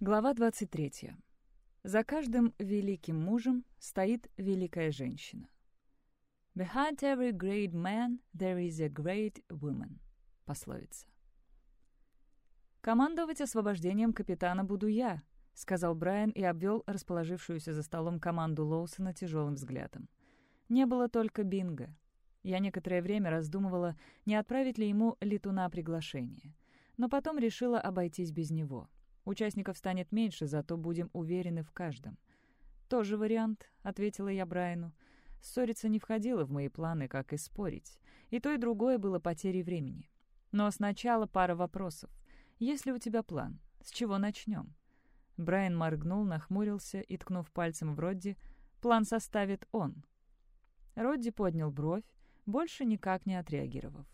Глава 23. За каждым великим мужем стоит великая женщина. Behind every great man there is a great woman. Пословица. «Командовать освобождением капитана буду я», — сказал Брайан и обвел расположившуюся за столом команду Лоусона тяжелым взглядом. Не было только бинго. Я некоторое время раздумывала, не отправить ли ему летуна приглашение. Но потом решила обойтись без него. Участников станет меньше, зато будем уверены в каждом. «Тоже вариант», — ответила я Брайану. Ссориться не входило в мои планы, как и спорить. И то, и другое было потерей времени. Но сначала пара вопросов. Есть ли у тебя план? С чего начнем? Брайан моргнул, нахмурился и, ткнув пальцем в Родди, план составит он. Родди поднял бровь, больше никак не отреагировав.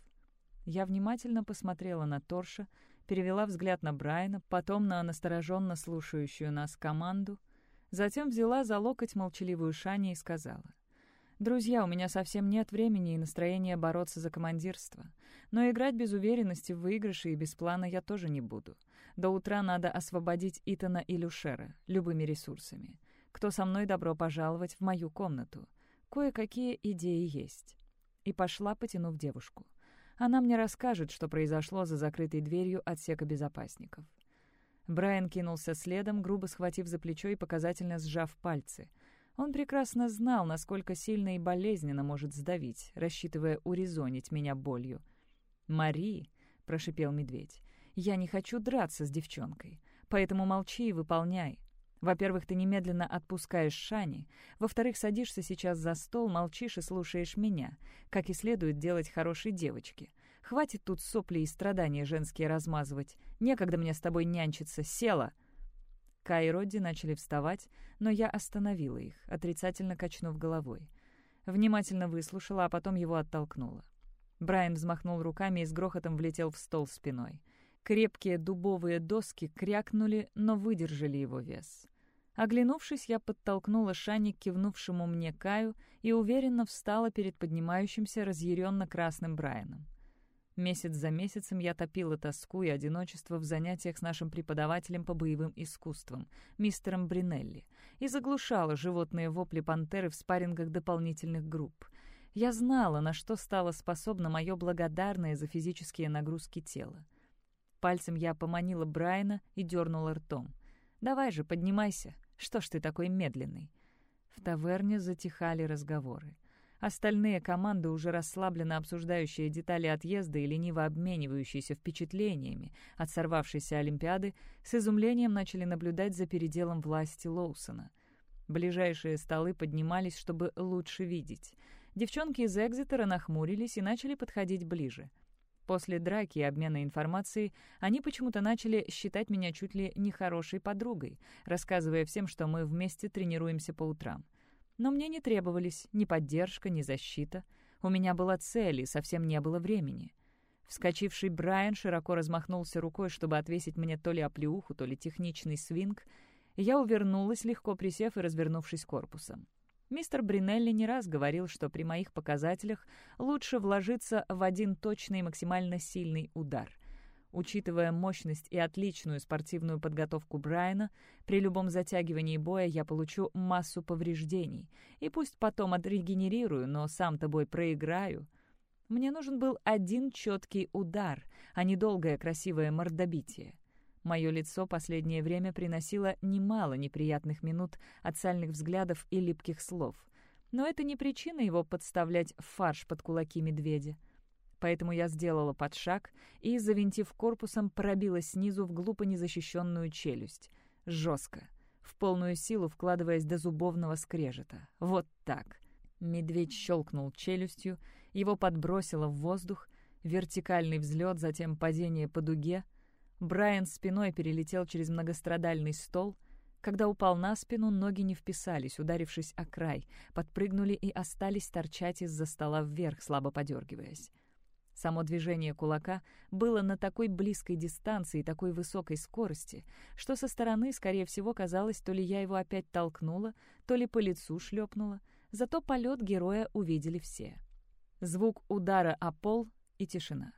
Я внимательно посмотрела на Торша, перевела взгляд на Брайана, потом на настороженно слушающую нас команду, затем взяла за локоть молчаливую Шани и сказала. «Друзья, у меня совсем нет времени и настроения бороться за командирство. Но играть без уверенности в выигрыше и без плана я тоже не буду. До утра надо освободить Итана и Люшера любыми ресурсами. Кто со мной, добро пожаловать в мою комнату. Кое-какие идеи есть». И пошла, потянув девушку. Она мне расскажет, что произошло за закрытой дверью отсека безопасников. Брайан кинулся следом, грубо схватив за плечо и показательно сжав пальцы. Он прекрасно знал, насколько сильно и болезненно может сдавить, рассчитывая урезонить меня болью. «Мари», — прошипел медведь, — «я не хочу драться с девчонкой, поэтому молчи и выполняй. Во-первых, ты немедленно отпускаешь Шани. Во-вторых, садишься сейчас за стол, молчишь и слушаешь меня, как и следует делать хорошей девочке. Хватит тут сопли и страдания женские размазывать. Некогда мне с тобой нянчиться. Села!» Кай и Родди начали вставать, но я остановила их, отрицательно качнув головой. Внимательно выслушала, а потом его оттолкнула. Брайан взмахнул руками и с грохотом влетел в стол спиной. Крепкие дубовые доски крякнули, но выдержали его вес. Оглянувшись, я подтолкнула Шани к кивнувшему мне Каю и уверенно встала перед поднимающимся разъяренно-красным Брайаном. Месяц за месяцем я топила тоску и одиночество в занятиях с нашим преподавателем по боевым искусствам, мистером Бринелли, и заглушала животные вопли пантеры в спаррингах дополнительных групп. Я знала, на что стало способно мое благодарное за физические нагрузки тело. Пальцем я поманила Брайана и дернула ртом. «Давай же, поднимайся. Что ж ты такой медленный?» В таверне затихали разговоры. Остальные команды, уже расслабленно обсуждающие детали отъезда и лениво обменивающиеся впечатлениями от сорвавшейся Олимпиады, с изумлением начали наблюдать за переделом власти Лоусона. Ближайшие столы поднимались, чтобы лучше видеть. Девчонки из Экзитера нахмурились и начали подходить ближе — После драки и обмена информацией они почему-то начали считать меня чуть ли не хорошей подругой, рассказывая всем, что мы вместе тренируемся по утрам. Но мне не требовались ни поддержка, ни защита. У меня была цель, и совсем не было времени. Вскочивший Брайан широко размахнулся рукой, чтобы отвесить мне то ли оплеуху, то ли техничный свинг. Я увернулась, легко присев и развернувшись корпусом. Мистер Бринелли не раз говорил, что при моих показателях лучше вложиться в один точный и максимально сильный удар. Учитывая мощность и отличную спортивную подготовку Брайана, при любом затягивании боя я получу массу повреждений, и пусть потом отрегенерирую, но сам тобой проиграю. Мне нужен был один четкий удар, а не долгое красивое мордобитие. Мое лицо последнее время приносило немало неприятных минут от сальных взглядов и липких слов. Но это не причина его подставлять фарш под кулаки медведя. Поэтому я сделала подшаг и, завинтив корпусом, пробила снизу в глупо незащищенную челюсть. Жестко, в полную силу вкладываясь до зубовного скрежета. Вот так. Медведь щелкнул челюстью, его подбросило в воздух, вертикальный взлет, затем падение по дуге — Брайан спиной перелетел через многострадальный стол. Когда упал на спину, ноги не вписались, ударившись о край, подпрыгнули и остались торчать из-за стола вверх, слабо подергиваясь. Само движение кулака было на такой близкой дистанции и такой высокой скорости, что со стороны, скорее всего, казалось, то ли я его опять толкнула, то ли по лицу шлепнула. Зато полет героя увидели все. Звук удара о пол и тишина.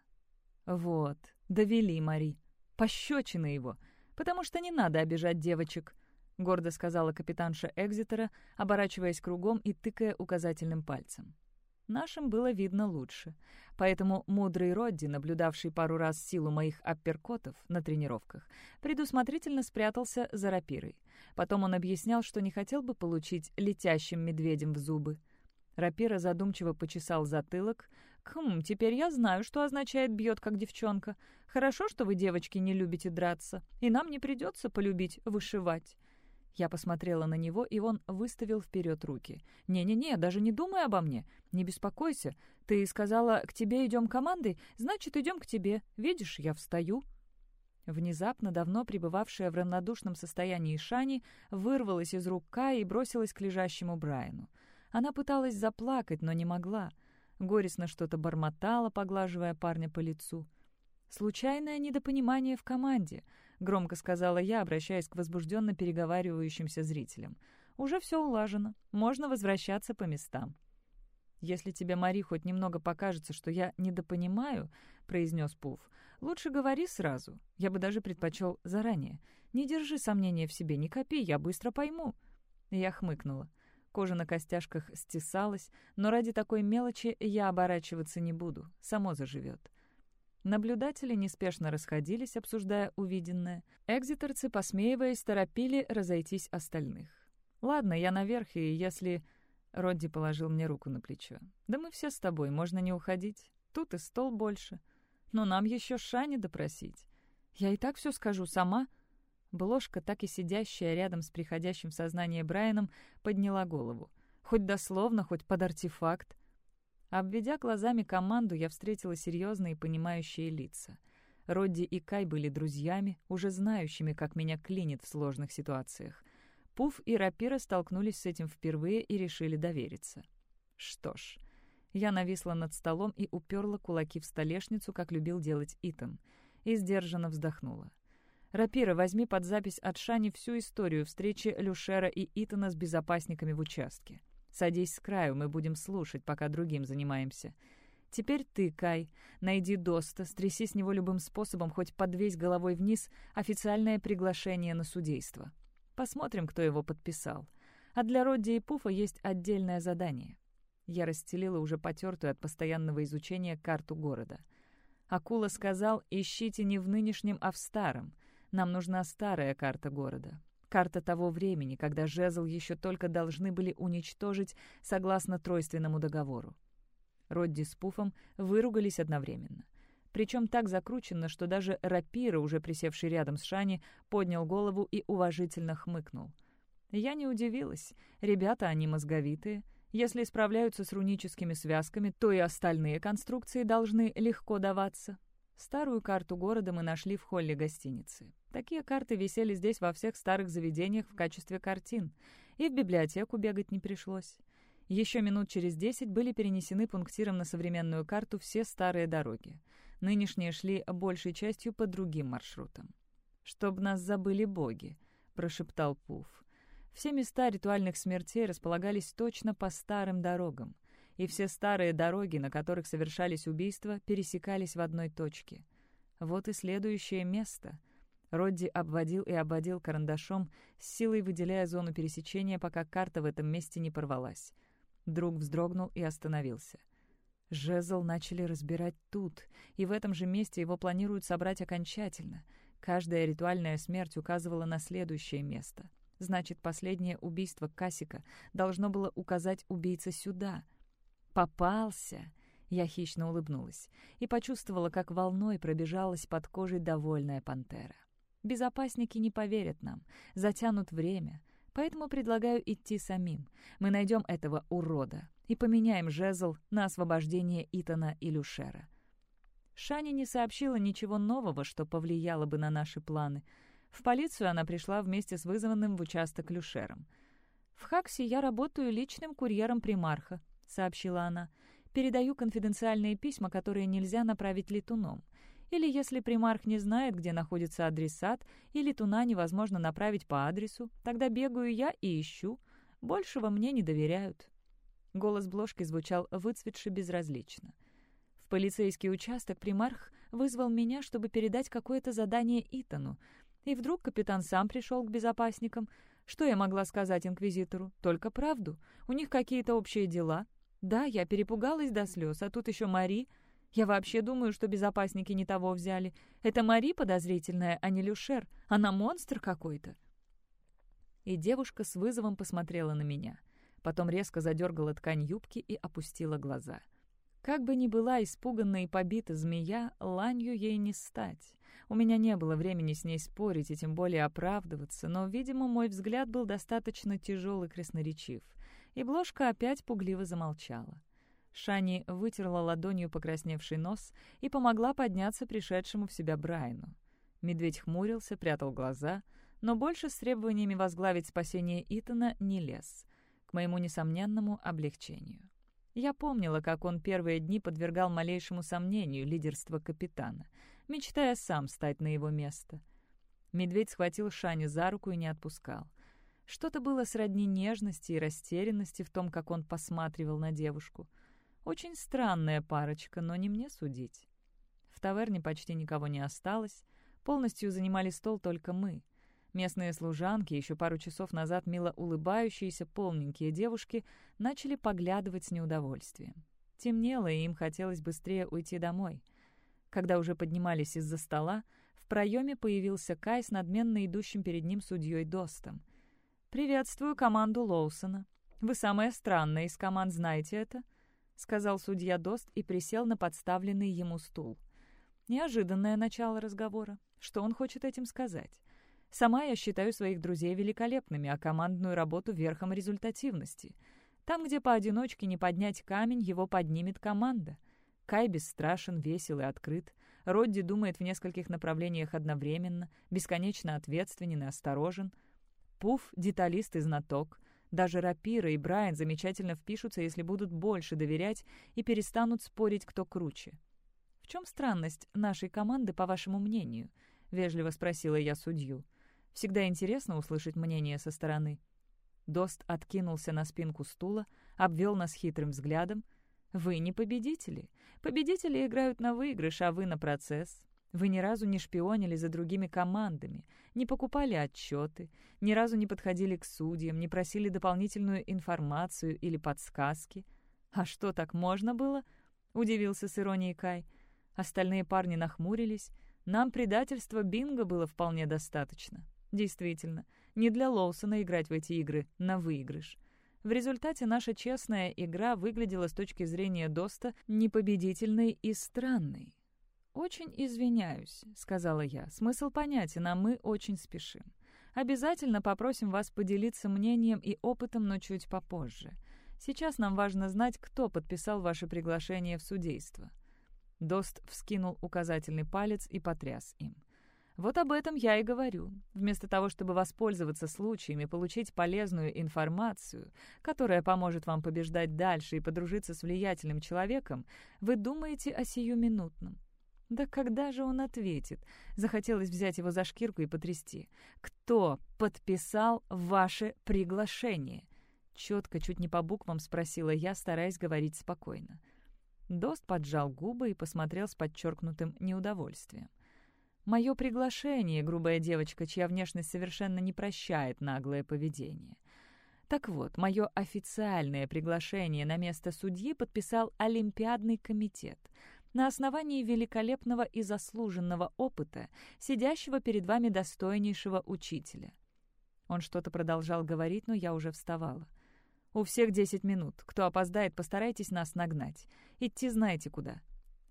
«Вот, довели Мари», Пощечина его. потому что не надо обижать девочек», — гордо сказала капитанша Экзитера, оборачиваясь кругом и тыкая указательным пальцем. Нашим было видно лучше. Поэтому мудрый Родди, наблюдавший пару раз силу моих апперкотов на тренировках, предусмотрительно спрятался за рапирой. Потом он объяснял, что не хотел бы получить летящим медведем в зубы. Рапира задумчиво почесал затылок. «Хм, теперь я знаю, что означает «бьет, как девчонка». Хорошо, что вы, девочки, не любите драться, и нам не придется полюбить вышивать». Я посмотрела на него, и он выставил вперед руки. «Не-не-не, даже не думай обо мне. Не беспокойся. Ты сказала, к тебе идем командой, значит, идем к тебе. Видишь, я встаю». Внезапно давно пребывавшая в равнодушном состоянии Шани вырвалась из рук Кая и бросилась к лежащему Брайану. Она пыталась заплакать, но не могла. Горестно что-то бормотала, поглаживая парня по лицу. «Случайное недопонимание в команде», — громко сказала я, обращаясь к возбужденно переговаривающимся зрителям. «Уже все улажено. Можно возвращаться по местам». «Если тебе, Мари, хоть немного покажется, что я недопонимаю», — произнес Пуф, — «лучше говори сразу. Я бы даже предпочел заранее. Не держи сомнения в себе, не копи, я быстро пойму». Я хмыкнула. Кожа на костяшках стесалась, но ради такой мелочи я оборачиваться не буду, само заживет. Наблюдатели неспешно расходились, обсуждая увиденное. Экзитерцы, посмеиваясь, торопили разойтись остальных. «Ладно, я наверх, и если...» Родди положил мне руку на плечо. «Да мы все с тобой, можно не уходить. Тут и стол больше. Но нам еще Шани допросить. Я и так все скажу сама». Бложка, так и сидящая рядом с приходящим в сознание Брайаном, подняла голову. Хоть дословно, хоть под артефакт. Обведя глазами команду, я встретила серьезные понимающие лица. Родди и Кай были друзьями, уже знающими, как меня клинит в сложных ситуациях. Пуф и Рапира столкнулись с этим впервые и решили довериться. Что ж, я нависла над столом и уперла кулаки в столешницу, как любил делать Итан, и сдержанно вздохнула. «Рапира, возьми под запись от Шани всю историю встречи Люшера и Итана с безопасниками в участке. Садись с краю, мы будем слушать, пока другим занимаемся. Теперь ты, Кай, найди Доста, стряси с него любым способом, хоть подвесь головой вниз, официальное приглашение на судейство. Посмотрим, кто его подписал. А для Родди и Пуфа есть отдельное задание». Я расстелила уже потертую от постоянного изучения карту города. Акула сказал, ищите не в нынешнем, а в старом — нам нужна старая карта города. Карта того времени, когда жезл еще только должны были уничтожить согласно тройственному договору. Родди с Пуфом выругались одновременно. Причем так закручено, что даже рапира, уже присевший рядом с Шани, поднял голову и уважительно хмыкнул. Я не удивилась. Ребята, они мозговитые. Если справляются с руническими связками, то и остальные конструкции должны легко даваться. Старую карту города мы нашли в холле гостиницы. Такие карты висели здесь во всех старых заведениях в качестве картин. И в библиотеку бегать не пришлось. Еще минут через десять были перенесены пунктиром на современную карту все старые дороги. Нынешние шли большей частью по другим маршрутам. «Чтоб нас забыли боги», — прошептал Пуф. Все места ритуальных смертей располагались точно по старым дорогам — и все старые дороги, на которых совершались убийства, пересекались в одной точке. Вот и следующее место. Родди обводил и обводил карандашом, с силой выделяя зону пересечения, пока карта в этом месте не порвалась. Друг вздрогнул и остановился. Жезл начали разбирать тут, и в этом же месте его планируют собрать окончательно. Каждая ритуальная смерть указывала на следующее место. Значит, последнее убийство Касика должно было указать убийца сюда — «Попался!» Я хищно улыбнулась и почувствовала, как волной пробежалась под кожей довольная пантера. «Безопасники не поверят нам, затянут время, поэтому предлагаю идти самим. Мы найдем этого урода и поменяем жезл на освобождение Итана и Люшера». Шани не сообщила ничего нового, что повлияло бы на наши планы. В полицию она пришла вместе с вызванным в участок Люшером. «В Хаксе я работаю личным курьером примарха», — сообщила она. «Передаю конфиденциальные письма, которые нельзя направить летуном. Или если примарх не знает, где находится адресат, и летуна невозможно направить по адресу, тогда бегаю я и ищу. Большего мне не доверяют». Голос Бложки звучал выцветше безразлично. В полицейский участок примарх вызвал меня, чтобы передать какое-то задание Итану. И вдруг капитан сам пришел к безопасникам. Что я могла сказать инквизитору? Только правду. У них какие-то общие дела. Да, я перепугалась до слез, а тут еще Мари. Я вообще думаю, что безопасники не того взяли. Это Мари подозрительная, а не Люшер. Она монстр какой-то. И девушка с вызовом посмотрела на меня. Потом резко задергала ткань юбки и опустила глаза. Как бы ни была испуганна и побита змея, ланью ей не стать. У меня не было времени с ней спорить и тем более оправдываться, но, видимо, мой взгляд был достаточно тяжел и красноречив. И Бложка опять пугливо замолчала. Шани вытерла ладонью покрасневший нос и помогла подняться пришедшему в себя Брайану. Медведь хмурился, прятал глаза, но больше с требованиями возглавить спасение Итана не лез, к моему несомненному облегчению. Я помнила, как он первые дни подвергал малейшему сомнению лидерство капитана, мечтая сам стать на его место. Медведь схватил Шани за руку и не отпускал. Что-то было сродни нежности и растерянности в том, как он посматривал на девушку — очень странная парочка, но не мне судить. В таверне почти никого не осталось. Полностью занимали стол только мы. Местные служанки, еще пару часов назад мило улыбающиеся полненькие девушки, начали поглядывать с неудовольствием. Темнело, и им хотелось быстрее уйти домой. Когда уже поднимались из-за стола, в проеме появился Кай с надменно идущим перед ним судьей Достом. «Приветствую команду Лоусона. Вы самая странная из команд, знаете это?» — сказал судья Дост и присел на подставленный ему стул. Неожиданное начало разговора. Что он хочет этим сказать? Сама я считаю своих друзей великолепными, а командную работу верхом результативности. Там, где поодиночке не поднять камень, его поднимет команда. Кай бесстрашен, весел и открыт. Родди думает в нескольких направлениях одновременно, бесконечно ответственен и осторожен. Пуф — деталист и знаток. Даже Рапира и Брайан замечательно впишутся, если будут больше доверять и перестанут спорить, кто круче. «В чем странность нашей команды, по вашему мнению?» — вежливо спросила я судью. «Всегда интересно услышать мнение со стороны». Дост откинулся на спинку стула, обвел нас хитрым взглядом. «Вы не победители. Победители играют на выигрыш, а вы на процесс. Вы ни разу не шпионили за другими командами, не покупали отчеты, ни разу не подходили к судьям, не просили дополнительную информацию или подсказки. «А что, так можно было?» — удивился с иронией Кай. Остальные парни нахмурились. Нам предательства Бинго было вполне достаточно. Действительно, не для Лоусона играть в эти игры на выигрыш. В результате наша честная игра выглядела с точки зрения Доста непобедительной и странной. «Очень извиняюсь», — сказала я. «Смысл понятен, а мы очень спешим. Обязательно попросим вас поделиться мнением и опытом, но чуть попозже. Сейчас нам важно знать, кто подписал ваше приглашение в судейство». Дост вскинул указательный палец и потряс им. «Вот об этом я и говорю. Вместо того, чтобы воспользоваться случаями, получить полезную информацию, которая поможет вам побеждать дальше и подружиться с влиятельным человеком, вы думаете о сиюминутном. Да когда же он ответит? Захотелось взять его за шкирку и потрясти. «Кто подписал ваше приглашение?» Четко, чуть не по буквам спросила я, стараясь говорить спокойно. Дост поджал губы и посмотрел с подчеркнутым неудовольствием. «Мое приглашение, грубая девочка, чья внешность совершенно не прощает наглое поведение. Так вот, мое официальное приглашение на место судьи подписал Олимпиадный комитет — на основании великолепного и заслуженного опыта, сидящего перед вами достойнейшего учителя». Он что-то продолжал говорить, но я уже вставала. «У всех десять минут. Кто опоздает, постарайтесь нас нагнать. Идти знаете куда.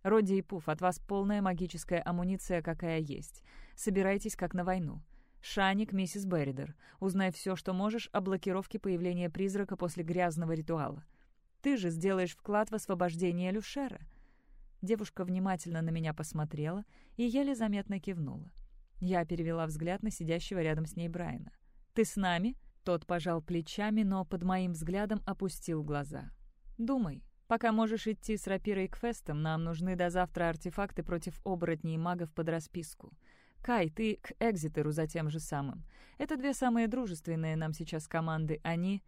Роди и Пуф, от вас полная магическая амуниция, какая есть. Собирайтесь как на войну. Шаник, миссис Берридер, узнай все, что можешь о блокировке появления призрака после грязного ритуала. Ты же сделаешь вклад в освобождение Люшера». Девушка внимательно на меня посмотрела и еле заметно кивнула. Я перевела взгляд на сидящего рядом с ней Брайана. «Ты с нами?» Тот пожал плечами, но под моим взглядом опустил глаза. «Думай. Пока можешь идти с рапирой к фестам, нам нужны до завтра артефакты против оборотней и магов под расписку. Кай, ты к Экзитеру за тем же самым. Это две самые дружественные нам сейчас команды. Они...»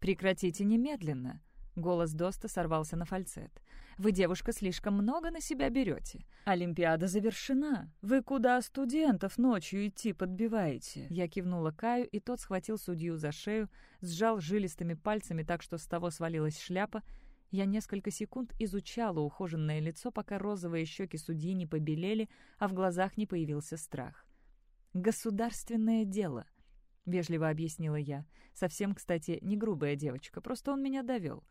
«Прекратите немедленно!» Голос Доста сорвался на фальцет. «Вы, девушка, слишком много на себя берете. Олимпиада завершена. Вы куда студентов ночью идти подбиваете?» Я кивнула Каю, и тот схватил судью за шею, сжал жилистыми пальцами так, что с того свалилась шляпа. Я несколько секунд изучала ухоженное лицо, пока розовые щеки судьи не побелели, а в глазах не появился страх. «Государственное дело», — вежливо объяснила я. Совсем, кстати, не грубая девочка, просто он меня довел.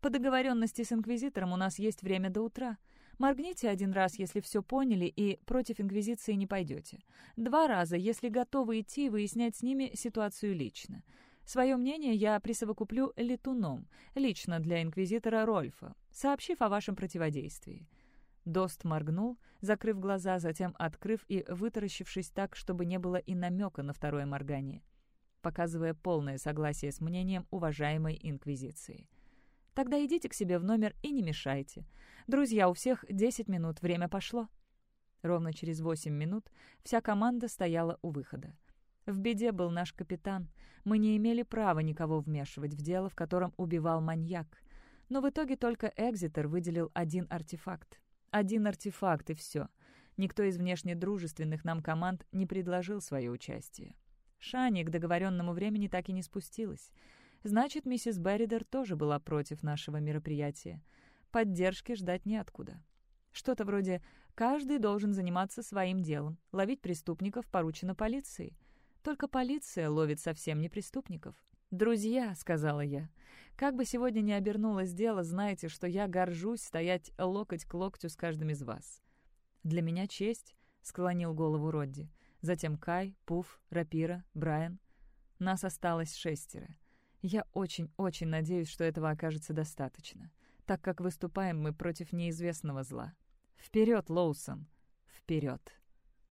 По договоренности с Инквизитором у нас есть время до утра. Моргните один раз, если все поняли, и против Инквизиции не пойдете. Два раза, если готовы идти и выяснять с ними ситуацию лично. Свое мнение я присовокуплю летуном, лично для Инквизитора Рольфа, сообщив о вашем противодействии. Дост моргнул, закрыв глаза, затем открыв и вытаращившись так, чтобы не было и намека на второе моргание, показывая полное согласие с мнением уважаемой Инквизиции. Тогда идите к себе в номер и не мешайте. Друзья, у всех 10 минут, время пошло». Ровно через 8 минут вся команда стояла у выхода. В беде был наш капитан. Мы не имели права никого вмешивать в дело, в котором убивал маньяк. Но в итоге только Экзитер выделил один артефакт. Один артефакт, и все. Никто из внешне дружественных нам команд не предложил свое участие. Шани к договоренному времени так и не спустилась. Значит, миссис Берридер тоже была против нашего мероприятия. Поддержки ждать неоткуда. Что-то вроде «каждый должен заниматься своим делом, ловить преступников поручено полиции». Только полиция ловит совсем не преступников. «Друзья», — сказала я, — «как бы сегодня ни обернулось дело, знайте, что я горжусь стоять локоть к локтю с каждым из вас». «Для меня честь», — склонил голову Родди. Затем Кай, Пуф, Рапира, Брайан. Нас осталось шестеро. Я очень-очень надеюсь, что этого окажется достаточно, так как выступаем мы против неизвестного зла. Вперед, Лоусон! Вперед!